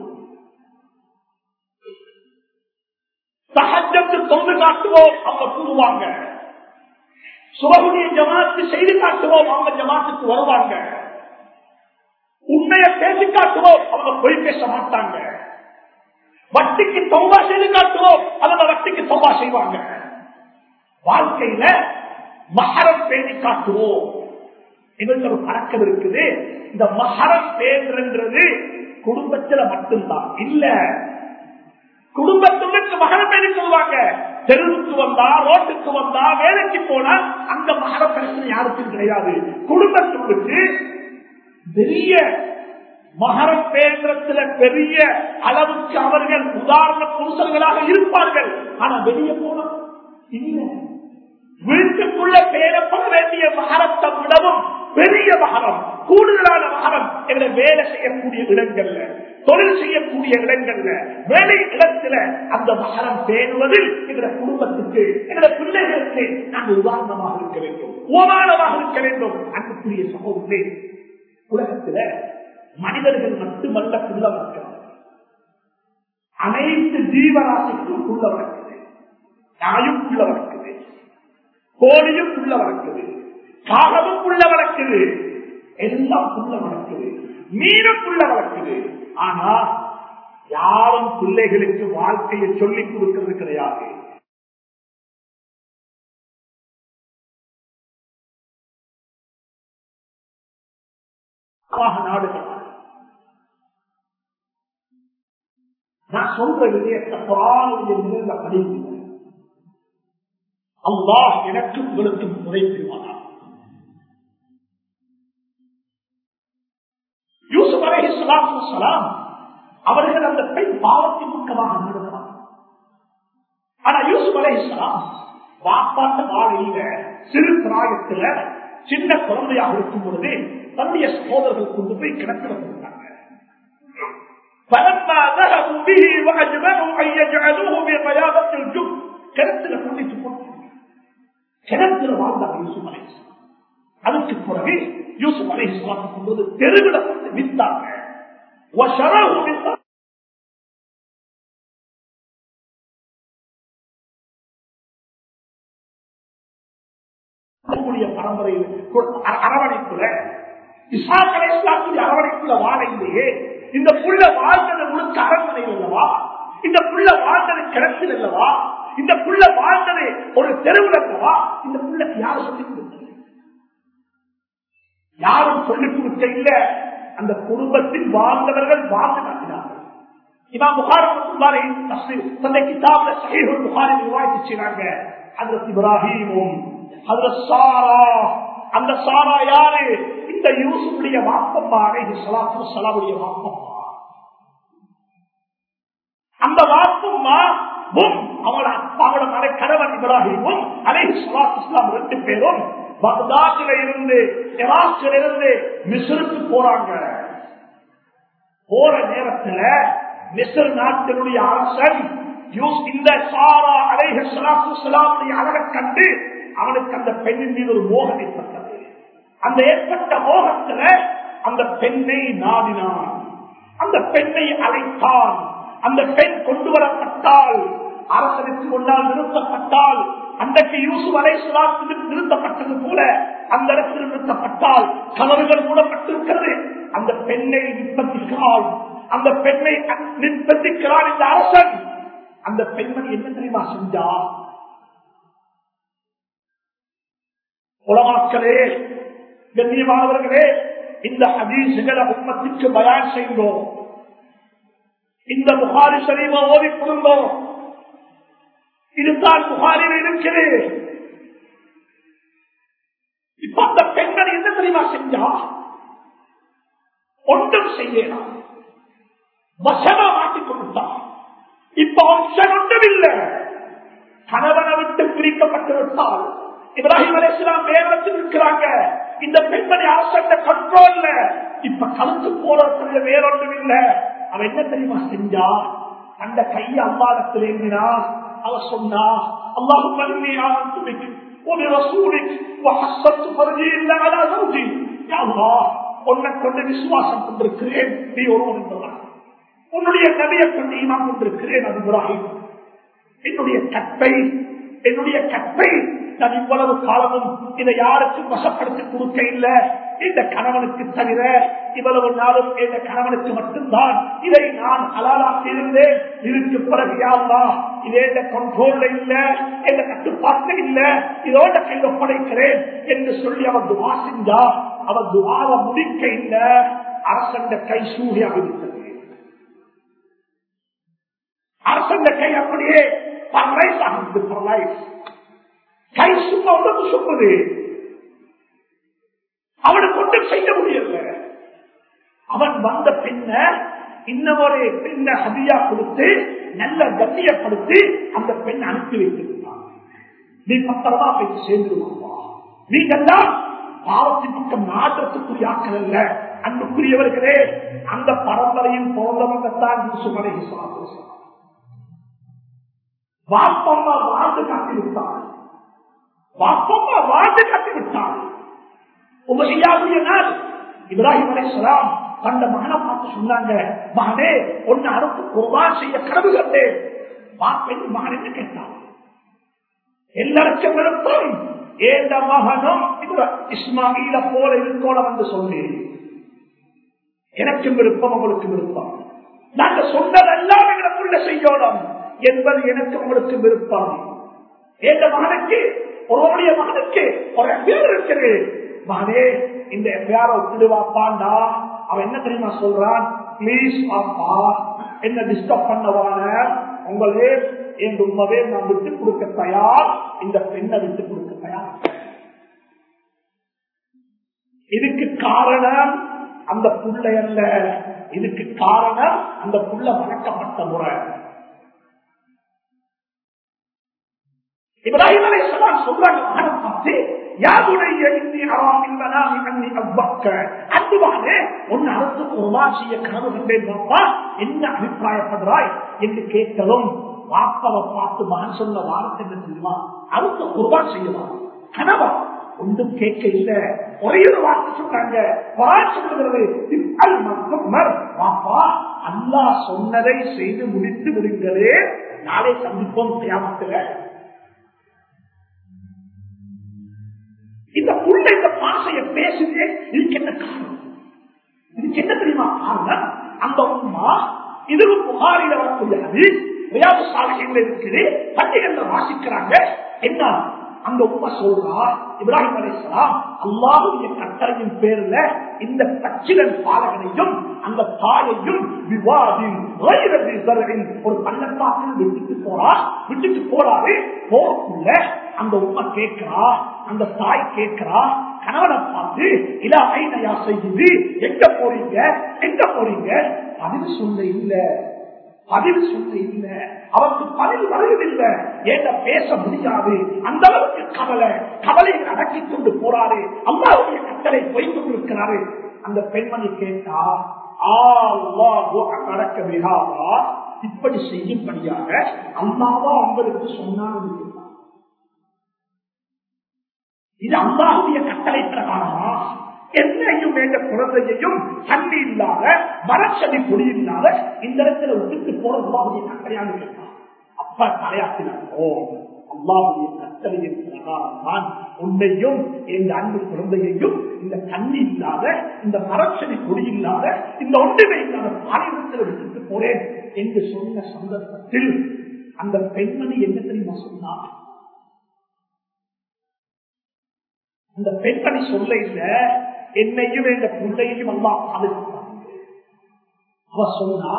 சகஜத்து தொண்டு காட்டுவோம் அவங்க கூறுவாங்க. சுபகுடைய ஜமாத்து செய்து காட்டுவோம் அவங்க ஜமாத்துக்கு வருவாங்க. உண்மையை பேசி காட்டுவோம் அவங்க பொய் பேச மாட்டாங்க. வட்டிக்கு தொம்பா செய்து காட்டுவோம் அவங்க வட்டிக்கு தொம்பா செய்வாங்க. வாழ்க்கையில மகரம் பேணி காட்டுவோம். எங்களுக்கு ஒரு பழக்கம் இருக்குது. இந்த மகரம் பேன்றது குடும்பத்துல மட்டும்தான். இல்ல குடும்பத்துக்கு மகரம் பேணி சொல்லுவாங்க. தெருவுக்கு வந்தா ரோட்டுக்கு வந்தா வேலைக்கு போனா அந்த மகர பிரச்சனை யாருக்கும் கிடையாது. குடும்பத்துக்கு பெரிய மகரப்பேற்றத்துல பெரிய அளவுக்கு அவர்கள் உதாரண புருஷர்களாக இருப்பார்கள். ஆனா வெளியே போன இல்லை. வீட்டுக்குள்ள பேரப்பட வேண்டிய மகரத்தை விடவும் பெரிய மகரம் கூடுதலான மகரம் எங்களை வேலை செய்யக்கூடிய இடங்கள்ல. தொழில் செய்யக்கூடிய இடங்கள்ல வேலை இடத்துல அந்த மகரம் பேணுவதில் எங்களை குடும்பத்துக்கு எங்களை பிள்ளைகளுக்கு நாங்கள் உதாரணமாக இருக்க வேண்டும். ஓமானமாக இருக்க வேண்டும். அன்புக்குரிய சமூகத்தை உலகத்துல மனிதர்கள் மட்டுமல்ல உள்ளவர்கள். அனைத்து ஜீவராசிக்கும் உள்ள வளர்க்குது நாயும் உள்ள வளர்க்குது கோழியும் உள்ள வளர்க்குது காகமும் உள்ள வளர்க்குது எல்லாம் உள்ள வளர்க்குது மீனுக்குள்ள வளர்க்குது ஆனா யாரும் பிள்ளைகளுக்கு வாழ்க்கையை சொல்லிக் கொடுக்கிறது கிடையாது. நாடுகள் நான் சொல்ற விஷயத்தை குரானுடைய நிலையில படிக்கிறேன் அல்லாஹ் எனக்கு உங்களுக்கு முறை பெறுவானா சலாம் அவர்கள் அந்த பெண் பாவத்தின் பக்கமாக நடக்கிறார் ஆனா யூசுப் அலை சலாம் வாப்பாட்ட வாழையில சிறு பிராயத்துல சின்ன குழந்தையாக இருக்கும் பொழுது தன்னுடைய சோதர்கள் கொண்டு போய் கிடக்கிற போட்டாங்க. கிணத்துல கிணத்துல வாழ்ந்தார் யூசுப் அலை அதுக்கு பிறகு யூசுப் அலை இஸ்லாத்துக்கு தெருவிடப்பட்டு வித்தாங்க وشراه بالباطل பரம்பரையில் அரவணைப்புல இஸ்லாக்கல வாழையிலேயே இந்த புள்ள வாழ்ந்தது முழுக்க அரண்மனையில் அல்லவா? இந்த புள்ள வாழ்ந்தது கிணத்தில் அல்லவா? இந்த புள்ள வாழ்ந்தது ஒரு தெருவில் அல்லவா? இந்த புள்ளக்கு யாரும் சொல்லிக் கொடுக்கல யாரும் சொல்லி கொடுக்க இல்லை அந்த குடும்பத்தில் வாழ்ந்தவர்கள் வாழ்ந்து காட்டினார்கள். இமாம் புகாரி ரஹ்மத்துல்லாஹி தன்னை கிதாப்ல சஹீஹுல் புகாரி ரிவாயத் செய்வாங்க ஹஜ்ரத் இப்ராஹிமும் ஹஜ்ரத் சாரா அந்த சாரா யாரு? இந்த யூசுடைய வாப்பம்மா இது சலாத்து சலாவுடைய வாப்பம்மா அந்த வாப்பம்மா பும் அவளோட அப்பாவோட மலை கணவன் இப்ராஹிமும் அலைஹி ஸலாத்து இஸ்லாம் ரெண்டு பேரும் பக்தாதில இருந்து இராக்கில இருந்து மிஸ்ருக்கு போறாங்க. போற நேரத்துல மிஸ்ர் நாட்டினுடைய அரசன் யூஸ் இந்த சாரா அலைஹ ஸலாத்து ஸலாமுடைய அழகை கண்டு அவனுக்கு அந்த பெண்ணின் மீது ஒரு மோகம் ஏற்பட்டது. அந்த ஏற்பட்ட மோகத்துல அந்த பெண்ணை நாடினான். அந்த பெண்ணை அழைத்தான். அந்த பெண் கொண்டு வரப்பட்டால் அரசனுக்கு முன்னால் நிறுத்தப்பட்டால் அன்றைக்கு யூசுப் அலை நிறுத்தப்பட்டது போல அந்த இடத்தில் நிறுத்தப்பட்டால் கலவுகள் மூடப்பட்டிருக்கிறது. அந்த பெண்ணை நிர்பந்திக்கிறாள். அந்த பெண்ணை நிர்பந்திக்கிறான் இந்த அரசன். அந்த பெண்மணி என்ன தெரியுமா செஞ்சா? உலமாக்களே கண்ணியமானவர்களே இந்த ஹதீசுகளை உண்மத்திற்கு பயான் செய்தோம். இந்த புகாரி சரீமா ஓதி கொடுந்தோம் இதுதான் புகாரில் இருக்கிறது இப்ப அந்த பெண்மணி என்ன தெரியுமா செஞ்சா? ஒன்றும் செய்யலாம் வசமா மாட்டிக் கொடுத்தான் இப்ப ஆப்ஷன் ஒன்றும் இல்லை கணவனை விட்டு பிரிக்கப்பட்டு விட்டால் இப்ராஹிம் அலிஸ்லாம் வேறத்தில் இருக்கிறாங்க இந்த பெண்மணி அரசந்த கண்ட்ரோல்ல இப்ப கலந்து போறது வேறொன்றும் இல்ல அவன் என்ன தெரியுமா செஞ்சா? அந்த கையை அம்மாடத்தில் ஏந்தினா அவ சொன்னா அல்லாஹும் மல்லியான் ஒரு ரசூலிக் وحصلت فرجي الا على زوجي يا الله உன்னை கொண்டு விசுவாசம் கொண்டிருக்கிறேன் நீ ஒருவன் என்பவன் உன்னுடைய நபியை கொண்டு ஈமான் கொண்டிருக்கிறேன் அது இப்ராஹிம் என்னுடைய கற்பை என்னுடைய கற்பை நான் இவ்வளவு காலமும் இதை யாருக்கும் வசப்படுத்தி கொடுக்க இல்லை இந்த கணவனுக்கு தவிர இவ்வளவு நாளும் இந்த கணவனுக்கு மட்டும்தான். இதை நான் அலாலாக்கி இருந்தேன் இதுக்கு பிறகு யாருலா இதே இந்த கண்ட்ரோல்ல இல்ல எந்த கட்டுப்பாட்டு இல்ல இதோட கையில் ஒப்படைக்கிறேன் என்று சொல்லி அவர் துவா செஞ்சா அவர் துவாவை முடிக்க இல்ல. அரசண்ட கை சூழி அமைந்தது அரசண்ட கை அப்படியே பரலைஸ் ஆகுது பரலைஸ் கை சும்மா உடம்பு சும்முது அவனுக்கு ஒன்றும் செய்ய முடியல அவன் வந்த பின்ன இன்னொரு பெண்ண ஹதியா கொடுத்து நல்ல கண்ணியப்படுத்தி அந்த பெண் அனுப்பி வைத்திருந்தான். நீ பத்திரமா போய் சேர்ந்துருவாப்பா நீங்கெல்லாம் பாவத்தின் பக்கம் நாட்டத்துக்குரிய ஆக்கள் அல்ல அன்புக்குரியவர்களே. அந்த பரம்பரையின் பிறந்தவங்கத்தான் சுமலை வாப்பம்மா வாழ்ந்து காட்டிவிட்டாள் வாப்பம்மா வாழ்ந்து காட்டிவிட்டாள் உபசியாவுடைய நாள் இப்ராஹிம் அலைசலாம் அந்த மகனை பார்த்து சொன்னாங்க மகனே ஒன்னு அறுப்பு குர்பான் செய்ய கனவு கண்டேன். வாப்பெண் மகன் கேட்டான்? எல்லாருக்கும் விருப்பம் ஏந்த மகனும் இஸ்மாயில போல இருக்கோம் என்று சொன்னேன். எனக்கும் விருப்பம் உங்களுக்கு விருப்பம். நாங்க சொன்னதெல்லாம் எங்களுக்குள்ள செய்யணும். என்பது எனக்கு உங்களுக்கு விருப்பம். ஏந்த மகனுக்கு ஒருவருடைய மகனுக்கு ஒரு பேர் இருக்குது மகனே இந்த எஃப்ஐஆர் ஒப்பிடுவாப்பாண்டா அவன் என்ன தெரியுமா சொல்றான்? பிளீஸ் பாப்பா என்ன டிஸ்டர்ப் பண்ணவான? உங்களே என் உண்மவே நான் விட்டு கொடுக்க தயார். இந்த பெண்ணை விட்டு கொடுக்க தயார். இதுக்கு காரணம் அந்த புள்ளை அல்ல. இதுக்கு காரணம் அந்த புள்ள மறக்கப்பட்ட முறை. இப்ராஹிம் அலை சொல்றாங்க மகனை அவ்வக்க? யாருடைய ஒன்னு அரசுக்கு உமாசிய கனவு கண்டேன் பாப்பா. என்ன அபிப்பிராயப்படுறாய்? என்று கேட்கலும் வாப்பாவை பார்த்து மகன் சொன்ன வார்த்தை என்ன தெரியுமா? அடுத்த குர்பா செய்யலாம் கனவா? ஒன்றும் கேட்க இல்ல. ஒரே ஒரு வார்த்தை சொன்னாங்க சொல்லுகிறது பாப்பா அல்லா சொன்னதை செய்து முடித்து விடுங்களே. நாளை சந்திப்போம் செய்யாமத்துல இந்த பாசையை பேசுது இதுக்கு என்ன காரணம். இதுக்கு என்ன தெரியுமா காரணம்? அந்த உமா இதுவும் புகாரில வரக்கூடியது ரியாது சாலைகள் இருக்குது பண்டிகைகள் வாசிக்கிறாங்க. என்ன? அந்த உமா சொல்றா இப்ராஹிம் அலிஸ்லாம் அல்லாஹுடைய கட்டளையின் பேர்ல இந்த பச்சிலன் பாலகனையும் அந்த தாயையும் விவாதின் ஒரு பள்ளத்தாக்கில் விட்டுட்டு போறா விட்டுட்டு போறாரு போக்குள்ள அந்த உமா கேட்கிறா அந்த தாய் கேட்கிறா கணவனை பார்த்து இலா ஐநயா செய்யுது எங்க போறீங்க? எங்க போறீங்க? பதில் சொல்ல இல்லை. பதில் சொல்லு இல்ல. அவருக்கு பதில் வருவதில்லை. ஏட்ட பேச முடியாது? அந்த அளவுக்கு கவலை. கவலையை அடக்கி கொண்டு போறாரு. அம்மாவுடைய கட்டளை பொய்ந்து கொண்டிருக்கிறாரு. அந்த பெண்மணி கேட்டா நடக்க விடாதா இப்படி செய்யும்படியாக அம்மாவா உங்களுக்கு சொன்னாங்க இது அம்மாவுடைய கட்டளை பிரகாரமா? என்னையும் வேண்ட குழந்தையையும் தண்ணி இல்லாத மரச்சடி பொடி இல்லாத இந்த இடத்துல விட்டு போன அம்மாவுடைய கட்டளையாக கேட்டான் அப்ப தலையாட்டினார் ஓ அம்மாவுடைய கட்டளையின் பிரகாரம் தான் உன்னையும் எங்க அன்பு குழந்தையையும் இந்த தண்ணி இல்லாத இந்த மரச்சடி கொடி இல்லாத இந்த ஒன்றுமே இல்லாத பாலினத்தில் விட்டுட்டு போறேன் என்று சொன்ன சந்தர்ப்பத்தில் அந்த பெண்மணி என்ன தெரியுமா சொன்னார் அந்த பெண்மணி சொல்ல இல்லை என்னையும் என்ற பிள்ளையையும் அம்மா பாதுகாப்பாங்க அவ சொன்னா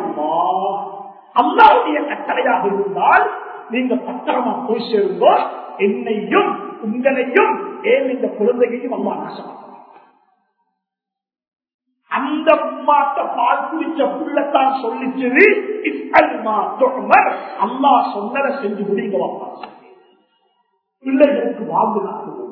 அம்மா அல்லாவுடைய கட்டளையாக இருந்தால் நீங்க பத்திரமா போய் சேருங்கோ என்னையும் உங்களையும் ஏன் இந்த குழந்தையையும் அம்மா நாசமாக்க அந்த மாட்ட பால் குடிச்ச புள்ளத்தான் சொல்லிச்சது அம்மா சொன்னதை செஞ்சு முடிங்க அப்பா பிள்ளைகளுக்கு வாழ்ந்து காட்டுவோம்.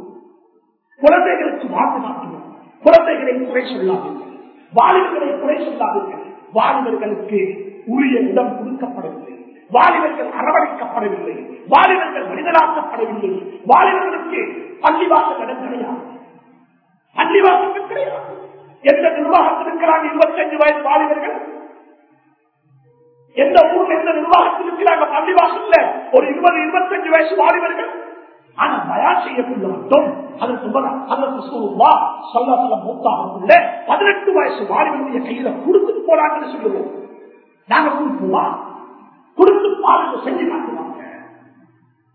குழந்தைகளுக்கு வாழ்ந்து காட்டுவோம் குழந்தைகளை குறை சொல்லாதீர்கள். வாலிபர்களை குறை சொல்லாதீர்கள். வாலிபர்களுக்கு உரிய இடம் கொடுக்கப்படவில்லை. வாலிபர்கள் அரவணைக்கப்படவில்லை. வாலிபர்கள் மனிதனாக்கப்படவில்லை. வாலிபர்களுக்கு பள்ளிவாசல் இடம் கிடையாது. பள்ளிவாசல் கிடையாது. எந்த நிர்வாகத்தில் இருக்கிறாங்க இருபத்தஞ்சு வயது வாலிபர்கள்? எந்த ஊர்ல எந்த நிர்வாகத்தில் இருக்கிறாங்க பள்ளிவாசல்ல? ஒரு இருபது இருபத்தஞ்சு வயசு வாலிபர்கள்? ஆனா பயான் செய்யக்குள்ள மட்டும் மூத்தாகக்குள்ள பதினெட்டு வயசு வாலிபனுடைய கையில கொடுத்துட்டு போறாங்கன்னு சொல்லுவோம். நாங்க கொடுப்போமா? கொடுத்து பாருங்க செஞ்சு காட்டுவாங்க.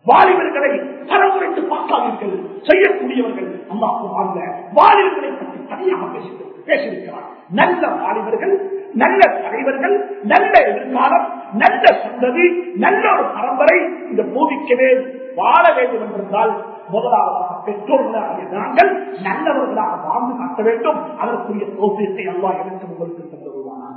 வாலிபர்களை தரமுறைத்து பார்க்காதீர்கள் செய்யக்கூடியவர்கள் அம்மா வாழ்ந்த வாலிபர்களை பற்றி தனியாக பேசி பேசியிருக்கிறார். நல்ல வாலிபர்கள் நல்ல தலைவர்கள் நல்ல எதிர்காலம் நல்ல சந்ததி நல்ல ஒரு பரம்பரை இந்த போதிக்கவே வாழ வேண்டும் என்றிருந்தால் முதலாவதாக பெற்றோர்களாகிய நாங்கள் நல்லவர்களாக வாழ்ந்து காட்ட வேண்டும். அதற்குரிய தோப்பியத்தை அல்லா எனக்கு உங்களுக்கு தந்துருவானா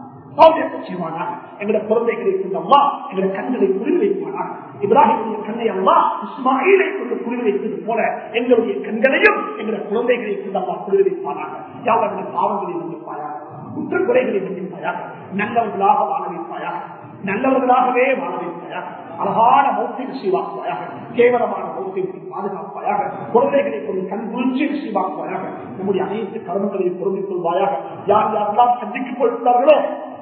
செய்வானாக. எங்களுடைய குழந்தைகளை கொண்டு அம்மா எங்களுடைய கண்களை புரிவு வைப்பானாக. இப்ராஹிமுடைய கண்ணை அம்மா இஸ்மாயிலை கொண்டு புரிவு வைத்தது போல எங்களுடைய கண்களையும் எங்களுடைய குழந்தைகளை கொண்டு அம்மா புரிவு வைப்பானாக. யாவருடைய பாவங்களை மன்னிப்பாயாக? குற்றக்குறைகளை மன்னிப்பாயாக. நல்லவர்களாக வாழ வைப்பாயாக. நல்லவர்களாகவே வாழ வைப்பாயாக. அழகான மௌத்தின் சீவாக்குவாயாக கேவலமான மௌத்திற்கு பாதுகாப்பாயாக குழந்தைகளை கொண்டு கண் குளிர்ச்சியில் சீவாக்குவாயாக நம்முடைய அனைத்து கர்மங்களையும் பொருந்திக் கொள்வாயாக யார் யாரெல்லாம் சந்தித்துக்